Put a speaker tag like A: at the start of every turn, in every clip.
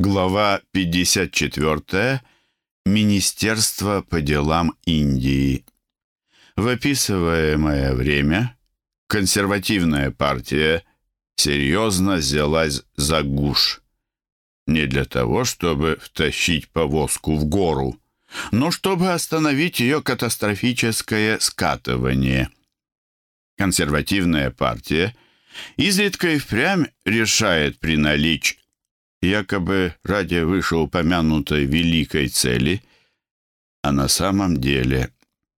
A: Глава 54. Министерство по делам Индии. В описываемое время консервативная партия серьезно взялась за гуш. Не для того, чтобы втащить повозку в гору, но чтобы остановить ее катастрофическое скатывание. Консервативная партия изредка и впрямь решает приналичь якобы ради вышеупомянутой великой цели, а на самом деле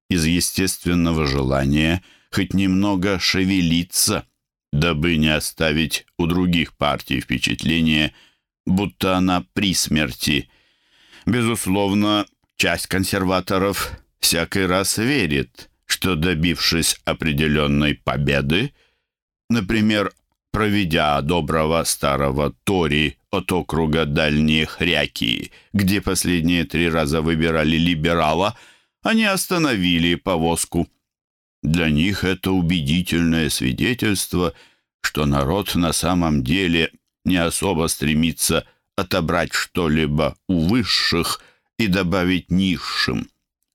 A: из естественного желания хоть немного шевелиться, дабы не оставить у других партий впечатление, будто она при смерти. Безусловно, часть консерваторов всякий раз верит, что, добившись определенной победы, например, проведя доброго старого Тори от округа Дальние Хряки, где последние три раза выбирали либерала, они остановили повозку. Для них это убедительное свидетельство, что народ на самом деле не особо стремится отобрать что-либо у высших и добавить низшим.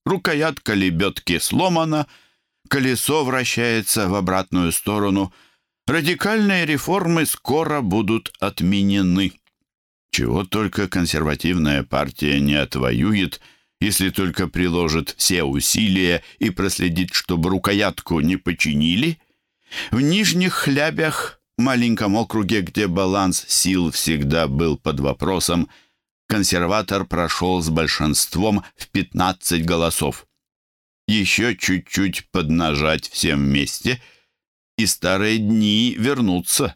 A: Рукоятка лебедки сломана, колесо вращается в обратную сторону — Радикальные реформы скоро будут отменены. Чего только консервативная партия не отвоюет, если только приложит все усилия и проследит, чтобы рукоятку не починили. В нижних хлябях, маленьком округе, где баланс сил всегда был под вопросом, консерватор прошел с большинством в 15 голосов. Еще чуть-чуть поднажать всем вместе — и старые дни вернутся.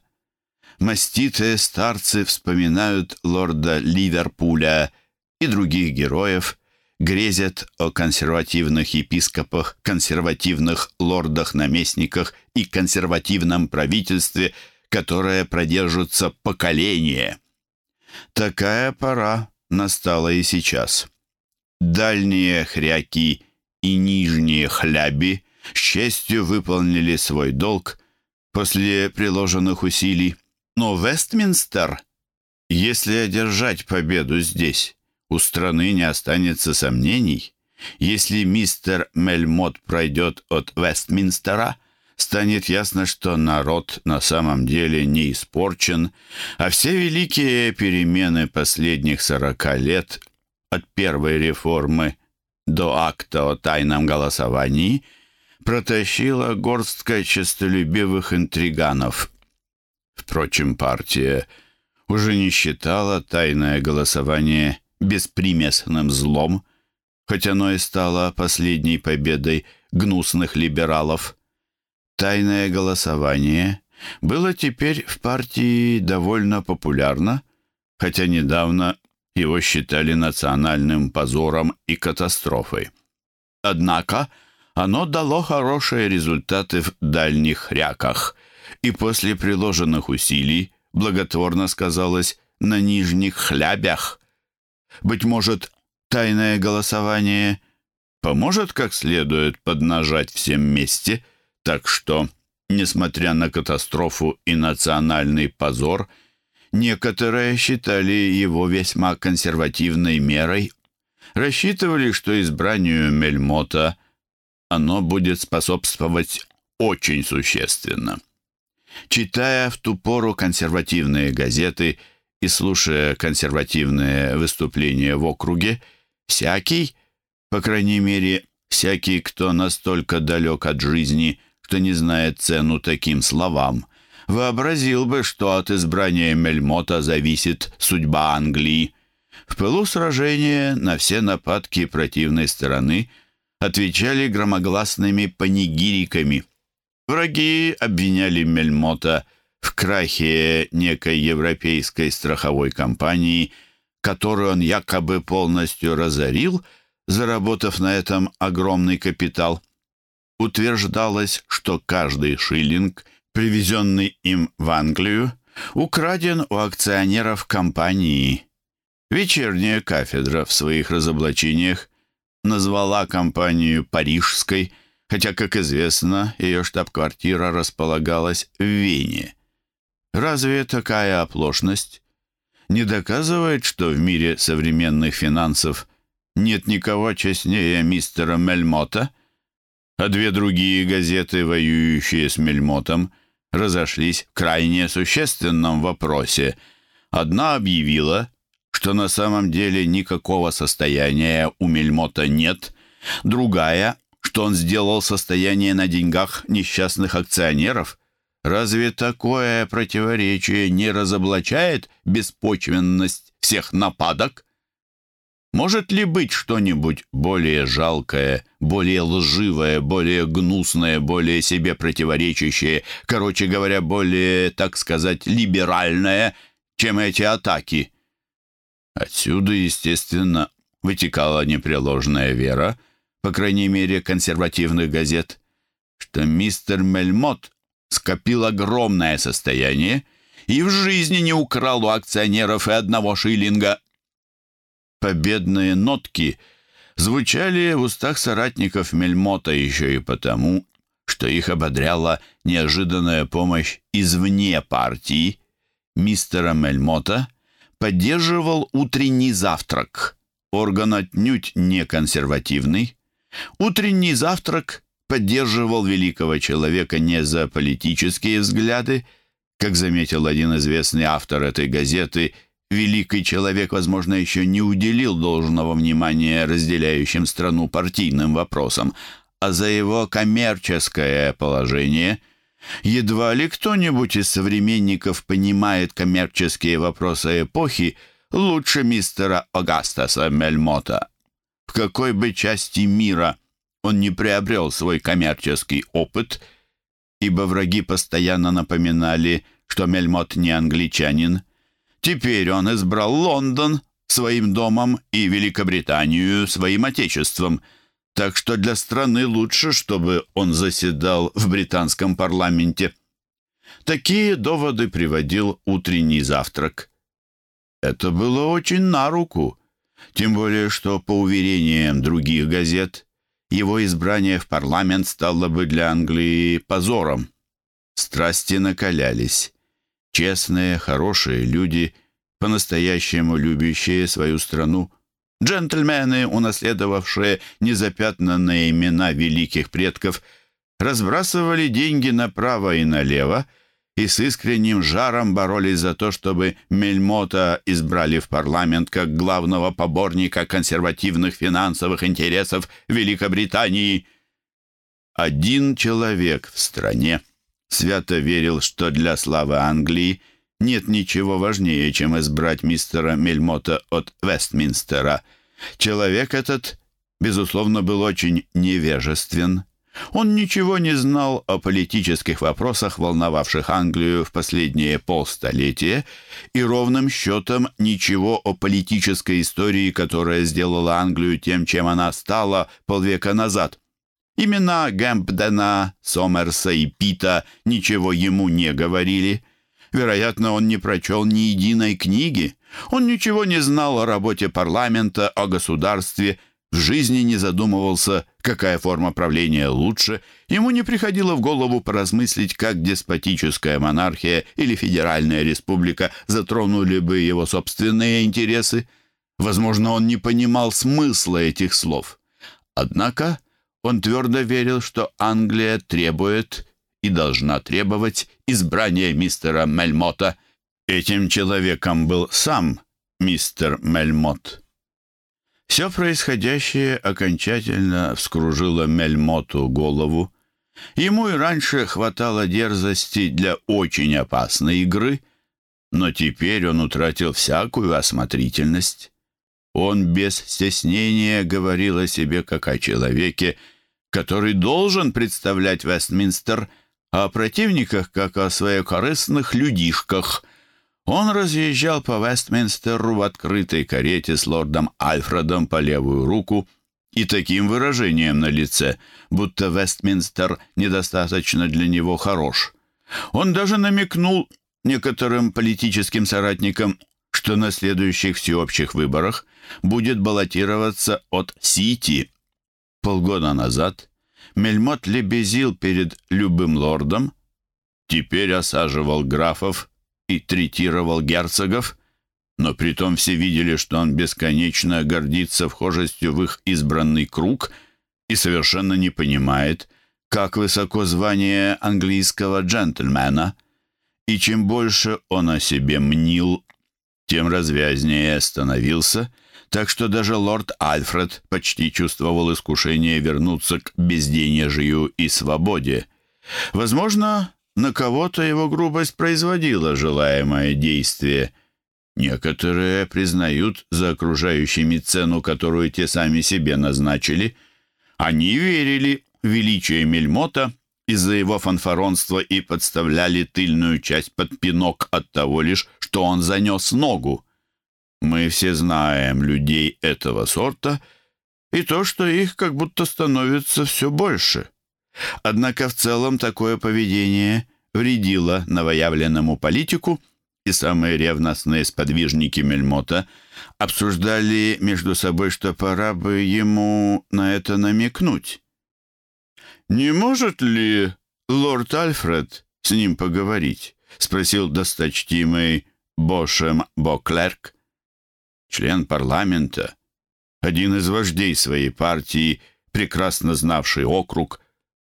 A: Маститые старцы вспоминают лорда Ливерпуля и других героев, грезят о консервативных епископах, консервативных лордах-наместниках и консервативном правительстве, которое продержится поколение. Такая пора настала и сейчас. Дальние хряки и нижние хляби с честью выполнили свой долг после приложенных усилий. Но Вестминстер, если одержать победу здесь, у страны не останется сомнений. Если мистер Мельмот пройдет от Вестминстера, станет ясно, что народ на самом деле не испорчен, а все великие перемены последних сорока лет от первой реформы до акта о тайном голосовании – протащила горстка честолюбивых интриганов. Впрочем, партия уже не считала тайное голосование беспримесным злом, хоть оно и стало последней победой гнусных либералов. Тайное голосование было теперь в партии довольно популярно, хотя недавно его считали национальным позором и катастрофой. Однако оно дало хорошие результаты в дальних ряках и после приложенных усилий благотворно сказалось на нижних хлябях. Быть может, тайное голосование поможет как следует поднажать всем вместе, так что, несмотря на катастрофу и национальный позор, некоторые считали его весьма консервативной мерой, рассчитывали, что избранию Мельмота – оно будет способствовать очень существенно. Читая в ту пору консервативные газеты и слушая консервативные выступления в округе, всякий, по крайней мере, всякий, кто настолько далек от жизни, что не знает цену таким словам, вообразил бы, что от избрания Мельмота зависит судьба Англии. В пылу сражения на все нападки противной стороны – отвечали громогласными панигириками. Враги обвиняли Мельмота в крахе некой европейской страховой компании, которую он якобы полностью разорил, заработав на этом огромный капитал. Утверждалось, что каждый шиллинг, привезенный им в Англию, украден у акционеров компании. Вечерняя кафедра в своих разоблачениях назвала компанию «Парижской», хотя, как известно, ее штаб-квартира располагалась в Вене. Разве такая оплошность не доказывает, что в мире современных финансов нет никого честнее мистера Мельмота, а две другие газеты, воюющие с Мельмотом, разошлись в крайне существенном вопросе. Одна объявила, что на самом деле никакого состояния у Мельмота нет, другая, что он сделал состояние на деньгах несчастных акционеров. Разве такое противоречие не разоблачает беспочвенность всех нападок? Может ли быть что-нибудь более жалкое, более лживое, более гнусное, более себе противоречащее, короче говоря, более, так сказать, либеральное, чем эти атаки? Отсюда, естественно, вытекала непреложная вера, по крайней мере, консервативных газет, что мистер Мельмот скопил огромное состояние и в жизни не украл у акционеров и одного шиллинга. Победные нотки звучали в устах соратников Мельмота еще и потому, что их ободряла неожиданная помощь извне партии. Мистера Мельмота поддерживал утренний завтрак, орган отнюдь не консервативный. Утренний завтрак поддерживал великого человека не за политические взгляды, как заметил один известный автор этой газеты, великий человек, возможно, еще не уделил должного внимания разделяющим страну партийным вопросам, а за его коммерческое положение. Едва ли кто-нибудь из современников понимает коммерческие вопросы эпохи лучше мистера Огастаса Мельмота. В какой бы части мира – он не приобрел свой коммерческий опыт, ибо враги постоянно напоминали, что Мельмот не англичанин. Теперь он избрал Лондон своим домом и Великобританию своим отечеством, так что для страны лучше, чтобы он заседал в британском парламенте. Такие доводы приводил утренний завтрак. Это было очень на руку, тем более что, по уверениям других газет, его избрание в парламент стало бы для Англии позором. Страсти накалялись. Честные, хорошие люди, по-настоящему любящие свою страну, джентльмены, унаследовавшие незапятнанные имена великих предков, разбрасывали деньги направо и налево, и с искренним жаром боролись за то, чтобы Мельмота избрали в парламент как главного поборника консервативных финансовых интересов Великобритании. Один человек в стране свято верил, что для славы Англии нет ничего важнее, чем избрать мистера Мельмота от Вестминстера. Человек этот, безусловно, был очень невежествен, он ничего не знал о политических вопросах, волновавших Англию в последние полстолетия, и ровным счетом ничего о политической истории, которая сделала Англию тем, чем она стала полвека назад. Имена Гэмпдена, Сомерса и Пита ничего ему не говорили. Вероятно, он не прочел ни единой книги. Он ничего не знал о работе парламента, о государстве, в жизни не задумывался, какая форма правления лучше, ему не приходило в голову поразмыслить, как деспотическая монархия или федеральная республика затронули бы его собственные интересы. Возможно, он не понимал смысла этих слов. Однако он твердо верил, что Англия требует и должна требовать избрания мистера Мельмота. Этим человеком был сам мистер Мельмот. Все происходящее окончательно вскружило Мельмоту голову. Ему и раньше хватало дерзости для очень опасной игры, но теперь он утратил всякую осмотрительность. Он без стеснения говорил о себе как о человеке, который должен представлять Вестминстер, а о противниках как о своекорыстных людишках — он разъезжал по Вестминстеру в открытой карете с лордом Альфредом по левую руку и таким выражением на лице, будто Вестминстер недостаточно для него хорош. Он даже намекнул некоторым политическим соратникам, что на следующих всеобщих выборах будет баллотироваться от Сити. Полгода назад Мельмот лебезил перед любым лордом, теперь осаживал графов и третировал герцогов, но притом все видели, что он бесконечно гордится вхожестью в их избранный круг и совершенно не понимает, как высоко звание английского джентльмена, и чем больше он о себе мнил, тем развязнее становился, так что даже лорд Альфред почти чувствовал искушение вернуться к безденежью и свободе. Возможно, на кого-то его грубость производила желаемое действие. Некоторые признают за окружающими цену, которую те сами себе назначили. Они верили в величие Мельмота из-за его фанфаронства и подставляли тыльную часть под пинок от того лишь, что он занес ногу. Мы все знаем людей этого сорта и то, что их как будто становится все больше. Однако в целом такое поведение вредило новоявленному политику, и самые ревностные сподвижники Мельмота обсуждали между собой, что пора бы ему на это намекнуть. «Не может ли лорд Альфред с ним поговорить?» — спросил досточтимый Бошем Боклерк, член парламента, один из вождей своей партии, прекрасно знавший округ,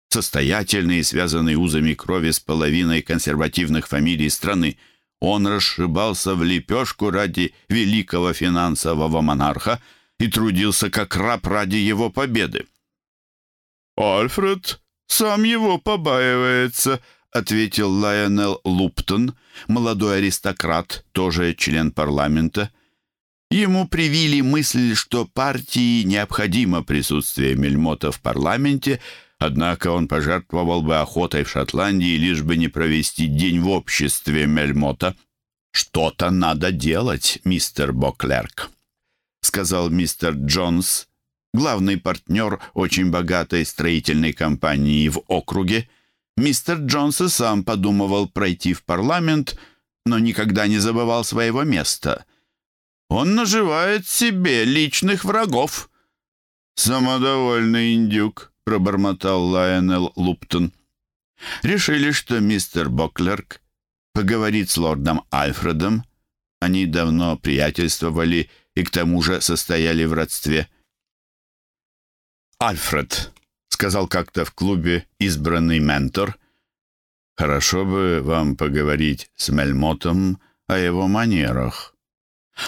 A: состоятельный и связанный узами крови с половиной консервативных фамилий страны. Он расшибался в лепешку ради великого финансового монарха и трудился как раб ради его победы. «Альфред сам его побаивается», — ответил Лайонел Луптон, молодой аристократ, тоже член парламента. Ему привили мысль, что партии необходимо присутствие Мельмота в парламенте, однако он пожертвовал бы охотой в Шотландии, лишь бы не провести день в обществе Мельмота. «Что-то надо делать, мистер Боклерк», — сказал мистер Джонс, главный партнер очень богатой строительной компании в округе. Мистер Джонс и сам подумывал пройти в парламент, но никогда не забывал своего места — он наживает себе личных врагов». «Самодовольный индюк», — пробормотал Лайонел Луптон. Решили, что мистер Боклерк поговорит с лордом Альфредом. Они давно приятельствовали и к тому же состояли в родстве. «Альфред», — сказал как-то в клубе избранный ментор, — «хорошо бы вам поговорить с Мельмотом о его манерах».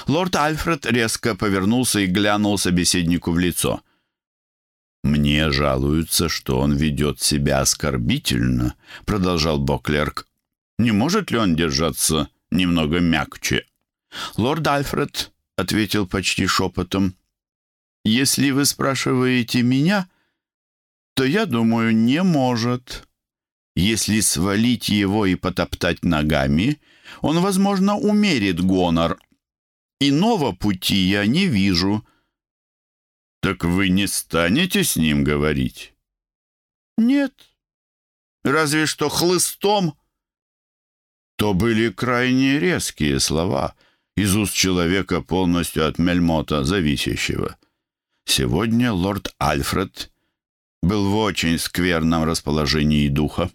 A: Лорд Альфред резко повернулся и глянул собеседнику в лицо. «Мне жалуются, что он ведет себя оскорбительно», — продолжал Боклерк. «Не может ли он держаться немного мягче?» Лорд Альфред ответил почти шепотом. «Если вы спрашиваете меня, то я думаю, не может. Если свалить его и потоптать ногами, он, возможно, умерит гонор, Иного пути я не вижу». «Так вы не станете с ним говорить?» «Нет. Разве что хлыстом». То были крайне резкие слова из уст человека, полностью от Мельмота зависящего. Сегодня лорд Альфред был в очень скверном расположении духа.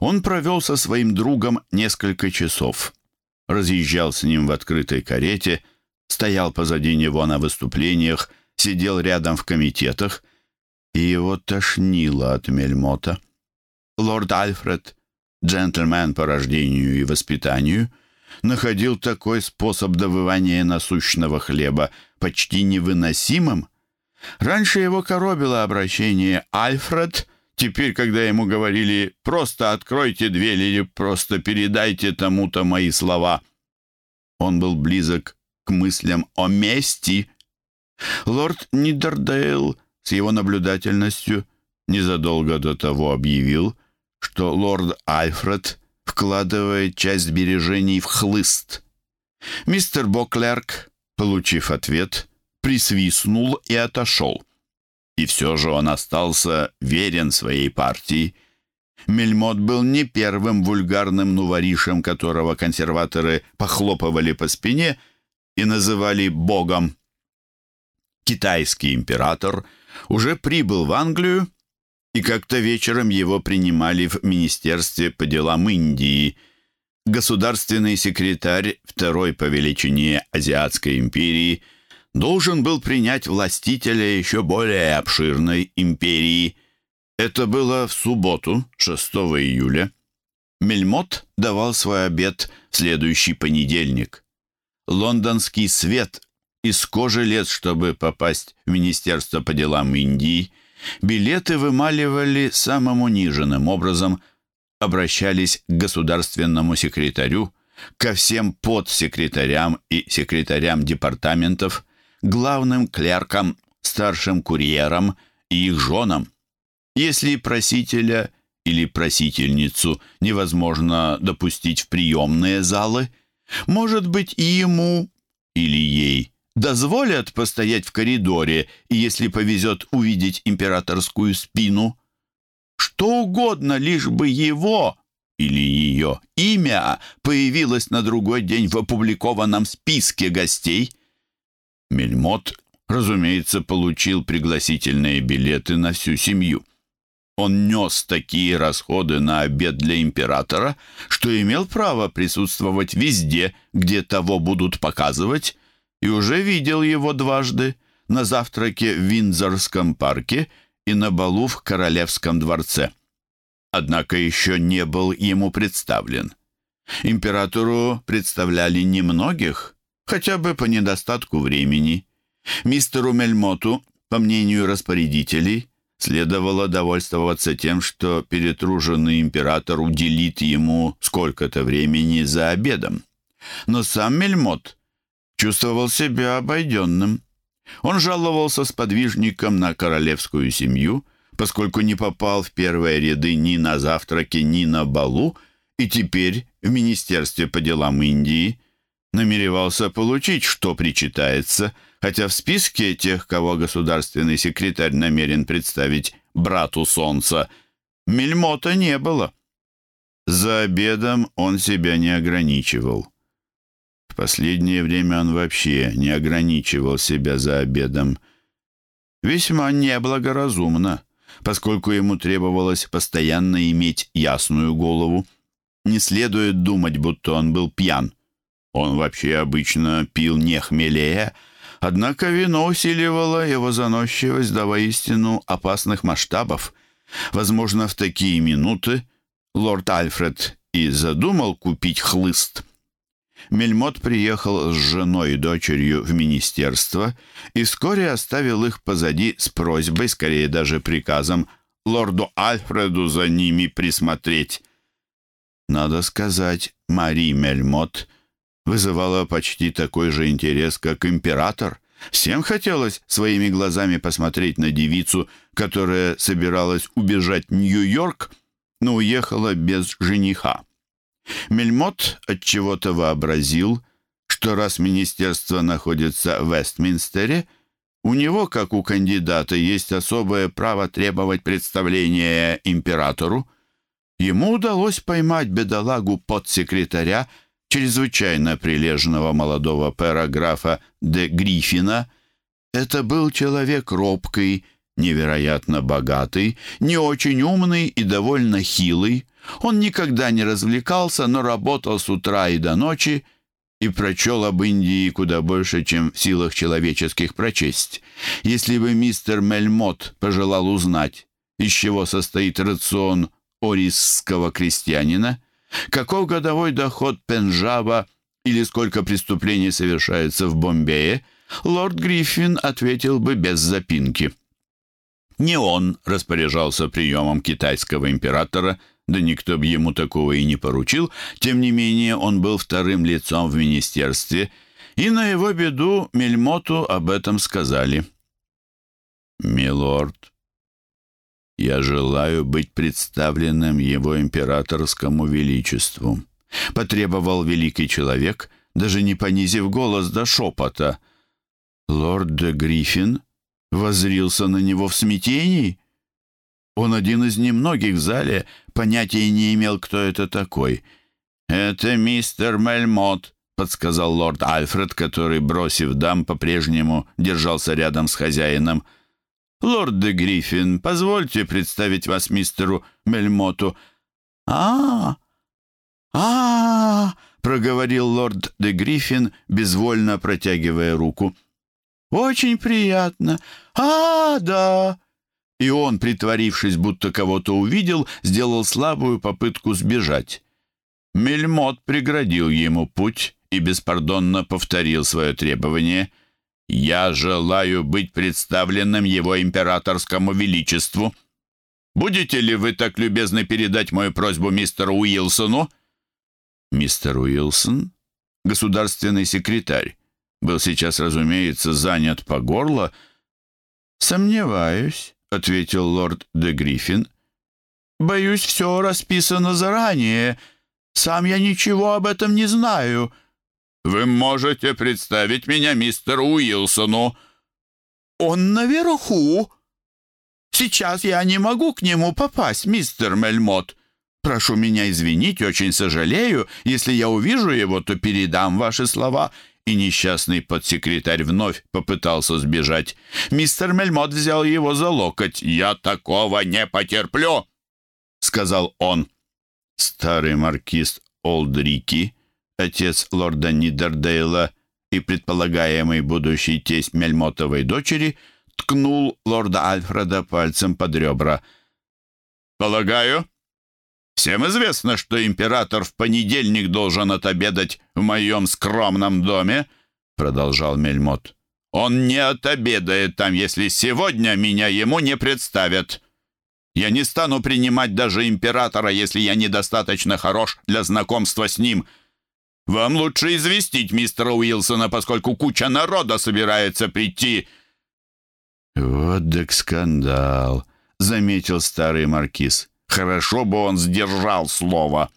A: Он провел со своим другом несколько часов разъезжал с ним в открытой карете, стоял позади него на выступлениях, сидел рядом в комитетах, и его тошнило от мельмота. Лорд Альфред, джентльмен по рождению и воспитанию, находил такой способ добывания насущного хлеба почти невыносимым. Раньше его коробило обращение «Альфред», Теперь, когда ему говорили «просто откройте дверь» или «просто передайте тому-то мои слова», он был близок к мыслям о мести. Лорд Нидердейл с его наблюдательностью незадолго до того объявил, что лорд Альфред вкладывает часть сбережений в хлыст. Мистер Боклерк, получив ответ, присвистнул и отошел. И все же он остался верен своей партии. Мельмот был не первым вульгарным нуворишем, которого консерваторы похлопывали по спине и называли «богом». Китайский император уже прибыл в Англию, и как-то вечером его принимали в Министерстве по делам Индии. государственный секретарь второй по величине Азиатской империи должен был принять властителя еще более обширной империи. Это было в субботу, 6 июля. Мельмот давал свой обед в следующий понедельник. Лондонский свет из кожи лет, чтобы попасть в Министерство по делам Индии, билеты вымаливали самым униженным образом, обращались к государственному секретарю, ко всем подсекретарям и секретарям департаментов, главным клеркам, старшим курьерам и их женам. Если просителя или просительницу невозможно допустить в приемные залы, может быть, и ему или ей дозволят постоять в коридоре и, если повезет, увидеть императорскую спину. Что угодно, лишь бы его или ее имя появилось на другой день в опубликованном списке гостей. Мельмот, разумеется, получил пригласительные билеты на всю семью. Он нес такие расходы на обед для императора, что имел право присутствовать везде, где того будут показывать, и уже видел его дважды на завтраке в Виндзорском парке и на балу в Королевском дворце. Однако еще не был ему представлен. Императору представляли немногих, хотя бы по недостатку времени. Мистеру Мельмоту, по мнению распорядителей, следовало довольствоваться тем, что перетруженный император уделит ему сколько-то времени за обедом. Но сам Мельмот чувствовал себя обойденным. Он жаловался с подвижником на королевскую семью, поскольку не попал в первые ряды ни на завтраке, ни на балу, и теперь в Министерстве по делам Индии намеревался получить, что причитается, хотя в списке тех, кого государственный секретарь намерен представить брату Солнца, Мельмота не было. За обедом он себя не ограничивал последнее время он вообще не ограничивал себя за обедом. Весьма неблагоразумно, поскольку ему требовалось постоянно иметь ясную голову. Не следует думать, будто он был пьян. Он вообще обычно пил не хмелее, однако вино усиливало его заносчивость до воистину опасных масштабов. Возможно, в такие минуты лорд Альфред и задумал купить хлыст. Мельмот приехал с женой и дочерью в министерство и вскоре оставил их позади с просьбой, скорее даже приказом, лорду Альфреду за ними присмотреть. Надо сказать, Мари Мельмот вызывала почти такой же интерес, как император. Всем хотелось своими глазами посмотреть на девицу, которая собиралась убежать в Нью-Йорк, но уехала без жениха. Мельмот отчего-то вообразил, что раз министерство находится в Вестминстере, у него, как у кандидата, есть особое право требовать представления императору. Ему удалось поймать бедолагу подсекретаря, чрезвычайно прилежного молодого параграфа де Гриффина. Это был человек робкий, невероятно богатый, не очень умный и довольно хилый. Он никогда не развлекался, но работал с утра и до ночи и прочел об Индии куда больше, чем в силах человеческих прочесть. Если бы мистер Мельмот пожелал узнать, из чего состоит рацион орисского крестьянина, каков годовой доход Пенджаба или сколько преступлений совершается в Бомбее, лорд Гриффин ответил бы без запинки. Не он распоряжался приемом китайского императора – да никто бы ему такого и не поручил, тем не менее он был вторым лицом в министерстве, и на его беду Мельмоту об этом сказали. «Милорд, я желаю быть представленным его императорскому величеству», потребовал великий человек, даже не понизив голос до шепота. Лорд де Гриффин возрился на него в смятении. Он один из немногих в зале, понятия не имел, кто это такой. «Это мистер Мельмот», — подсказал лорд Альфред, который, бросив дам, по-прежнему держался рядом с хозяином. «Лорд де а, -а, -а проговорил лорд де Гриффин, безвольно протягивая руку. «Очень приятно. А, да!» И он, притворившись, будто кого-то увидел, сделал слабую попытку сбежать. Мельмот преградил ему путь и беспардонно повторил свое требование. «Я желаю быть представленным его императорскому величеству. Будете ли вы так любезны передать мою просьбу мистеру Уилсону?» Мистер Уилсон, государственный секретарь, был сейчас, разумеется, занят по горло. «Сомневаюсь», — ответил лорд де Гриффин. «Боюсь, все расписано заранее. Сам я ничего об этом не знаю». «Вы можете представить меня мистеру Уилсону?»
B: «Он наверху. Сейчас я не могу к нему попасть, мистер Мельмот. Прошу меня извинить, очень сожалею. Если я увижу его, то передам ваши слова». И несчастный подсекретарь вновь попытался сбежать. Мистер Мельмот взял его за локоть. «Я такого не потерплю!» — сказал он. Старый маркиз Олдрики, отец лорда Нидердейла и предполагаемый будущий тесть Мельмотовой дочери, ткнул лорда Альфреда пальцем под ребра. «Полагаю, Всем известно, что император в понедельник должен отобедать в моем скромном доме, продолжал Мельмот. Он не отобедает там, если сегодня меня ему не представят. Я не стану принимать даже императора, если я недостаточно хорош для знакомства с ним. Вам лучше известить мистера Уилсона, поскольку куча народа собирается прийти».
A: «Вот так скандал», — заметил старый маркиз. Хорошо бы он сдержал слово.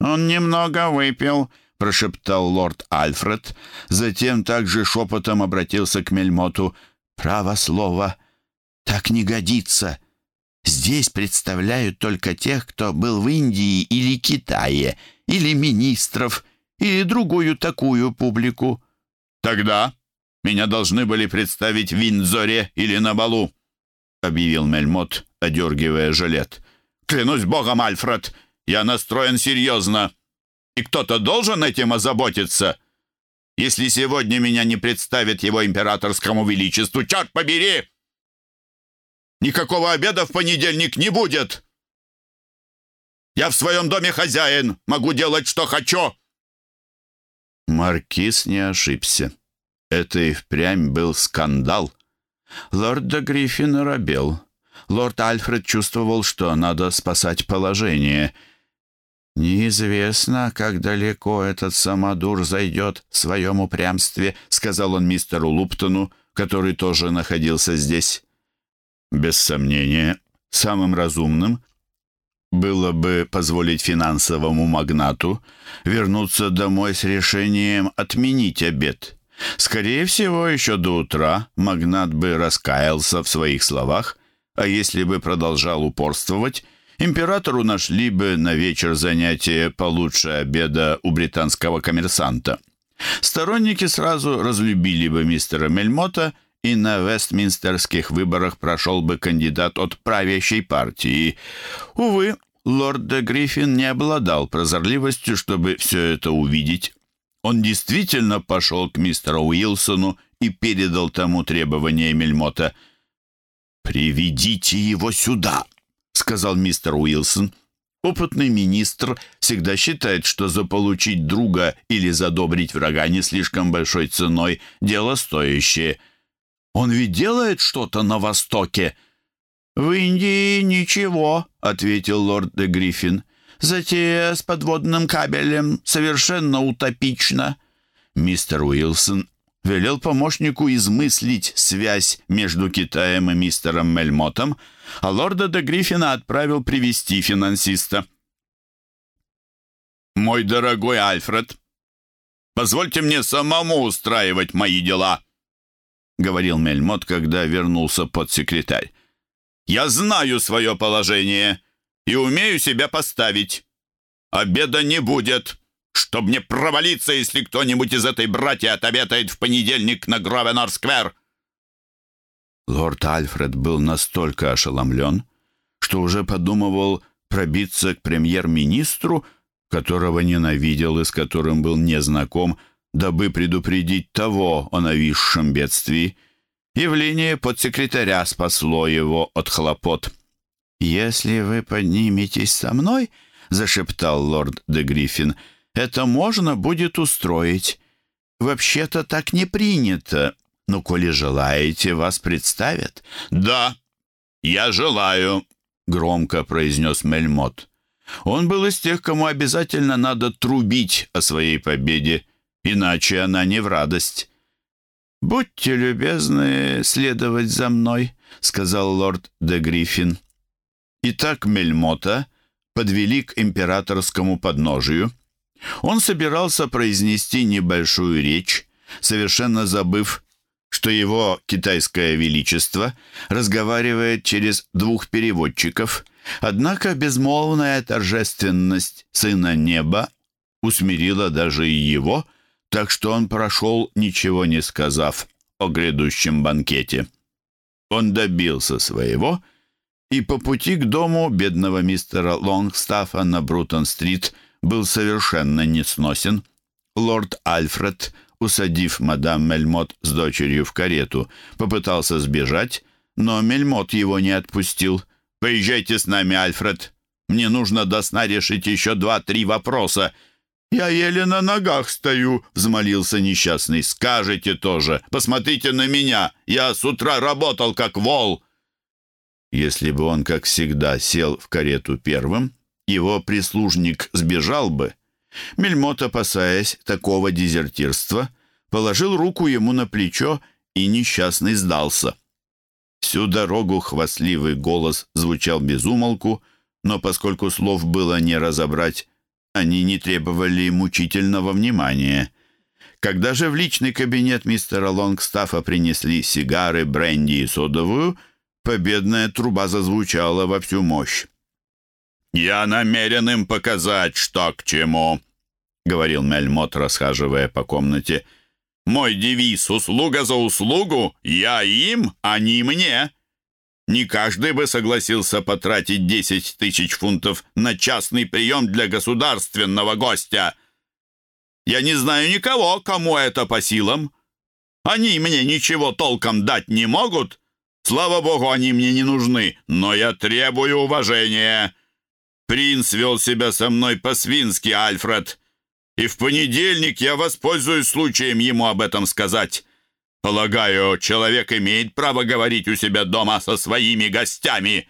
B: «Он немного выпил», — прошептал лорд Альфред. Затем также шепотом обратился к Мельмоту. «Право слово, так не годится. Здесь представляют только тех, кто был в Индии или Китае, или министров, или другую такую публику».
A: «Тогда меня должны были представить в Виндзоре или на балу», — объявил Мельмот, одергивая жилет. Клянусь богом, Альфред, я настроен серьезно. И кто-то должен этим озаботиться. Если сегодня меня не представят его императорскому величеству, черт побери! Никакого обеда в понедельник не будет. Я в своем доме хозяин, могу делать, что хочу. Маркиз не ошибся. Это и впрямь был скандал. Лорд де Гриффин робел лорд Альфред чувствовал, что надо спасать положение. «Неизвестно, как далеко этот самодур зайдет в своем упрямстве», сказал он мистеру Луптону, который тоже находился здесь. Без сомнения, самым разумным было бы позволить финансовому магнату вернуться домой с решением отменить обед. Скорее всего, еще до утра магнат бы раскаялся в своих словах а если бы продолжал упорствовать, императору нашли бы на вечер занятие получше обеда у британского коммерсанта. Сторонники сразу разлюбили бы мистера Мельмота, и на вестминстерских выборах прошел бы кандидат от правящей партии. Увы, лорд де Гриффин не обладал прозорливостью, чтобы все это увидеть. Он действительно пошел к мистеру Уилсону и передал тому требования Мельмота – «Приведите его сюда», — сказал мистер Уилсон. Опытный министр всегда считает, что заполучить друга или задобрить врага не слишком большой ценой — дело стоящее. Он ведь делает что-то на Востоке. «В Индии ничего», — ответил лорд де Гриффин. «Затея с подводным кабелем совершенно утопична». Мистер Уилсон велел помощнику измыслить связь между Китаем и мистером Мельмотом, а лорда де Гриффина отправил привести финансиста. «Мой дорогой Альфред, позвольте мне самому устраивать мои дела», — говорил Мельмот, когда вернулся подсекретарь. «Я знаю свое положение и умею себя поставить. Обеда не будет» чтоб не провалиться, если кто-нибудь из этой братья отобедает в понедельник на Гровенор-сквер!» Лорд Альфред был настолько ошеломлен, что уже подумывал пробиться к премьер-министру, которого ненавидел и с которым был незнаком, дабы предупредить того о нависшем бедствии. Явление подсекретаря спасло его от хлопот. «Если вы подниметесь со мной», — зашептал лорд де Гриффин, — «это можно будет устроить. Вообще-то так не принято, но коли желаете, вас представят».
B: «Да, я желаю», — громко произнес Мельмот. Он был из тех, кому обязательно надо трубить о своей победе, иначе она не в радость.
A: «Будьте любезны следовать за мной», — сказал лорд де Гриффин. Итак, Мельмота подвели к императорскому подножию. Он собирался произнести небольшую речь, совершенно забыв, что его китайское величество разговаривает через двух переводчиков, однако безмолвная торжественность сына неба усмирила даже и его, так что он прошел, ничего не сказав о грядущем банкете. Он добился своего и по пути к дому бедного мистера Лонгстаффа на Брутон-стрит был совершенно несносен. Лорд Альфред усадив мадам Мельмот с дочерью в карету, попытался сбежать, но Мельмот его не отпустил. «Поезжайте с нами, Альфред. Мне нужно до сна решить еще два-три вопроса». «Я еле на ногах стою», — взмолился несчастный. «Скажите тоже. Посмотрите на меня. Я с утра работал, как вол». Если бы он, как всегда, сел в карету первым, его прислужник сбежал бы. Мельмот, опасаясь такого дезертирства, положил руку ему на плечо, и несчастный сдался. Всю дорогу хвастливый голос звучал без умолку, но поскольку слов было не разобрать, они не требовали мучительного внимания. Когда же в личный кабинет мистера Лонгстафа принесли сигары, бренди и содовую, победная труба зазвучала во всю мощь.
B: «Я намерен им показать, что к чему», — говорил Мельмот, расхаживая по комнате. «Мой девиз — услуга за услугу. Я им, не мне. Не каждый бы согласился потратить десять тысяч фунтов на частный прием для государственного гостя. Я не знаю никого, кому это по силам. Они мне ничего толком дать не могут. Слава богу, они мне не нужны, но я требую уважения». Принц вел себя со мной по-свински, Альфред. И в понедельник я воспользуюсь случаем ему об этом сказать. Полагаю, человек имеет право говорить у себя дома со своими гостями.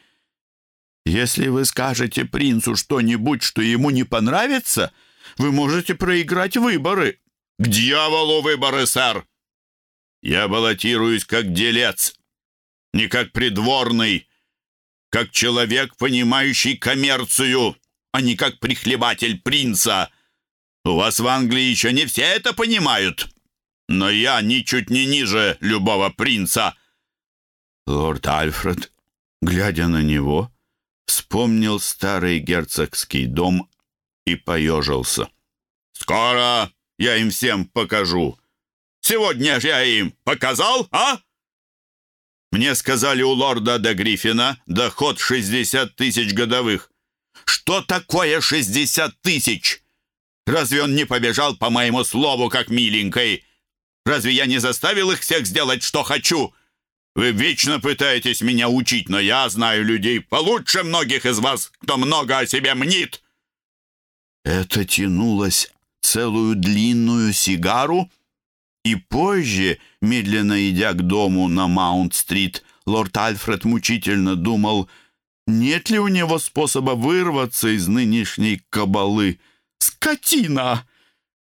A: Если вы скажете принцу что-нибудь, что ему не понравится, вы можете проиграть выборы.
B: К дьяволу выборы, сэр. Я баллотируюсь как делец, не как придворный как человек, понимающий коммерцию, а не как прихлебатель принца. У вас в Англии еще не все это понимают, но я ничуть не ниже любого принца».
A: Лорд Альфред, глядя на него, вспомнил старый герцогский дом и поежился.
B: «Скоро я им всем покажу. Сегодня же я им показал, а?» Мне сказали у лорда де Гриффина доход 60 тысяч годовых. Что такое 60 тысяч? Разве он не побежал по моему слову, как миленькой? Разве я не заставил их всех сделать, что хочу? Вы вечно пытаетесь меня учить, но я знаю людей получше многих из вас, кто много о себе мнит.
A: Это тянулось целую длинную сигару, и позже, медленно идя к дому на Маунт-стрит, лорд Альфред мучительно думал, нет ли у него способа вырваться из нынешней кабалы. «Скотина!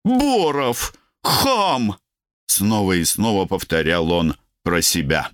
A: Боров! Хам!» Снова и снова повторял он про себя.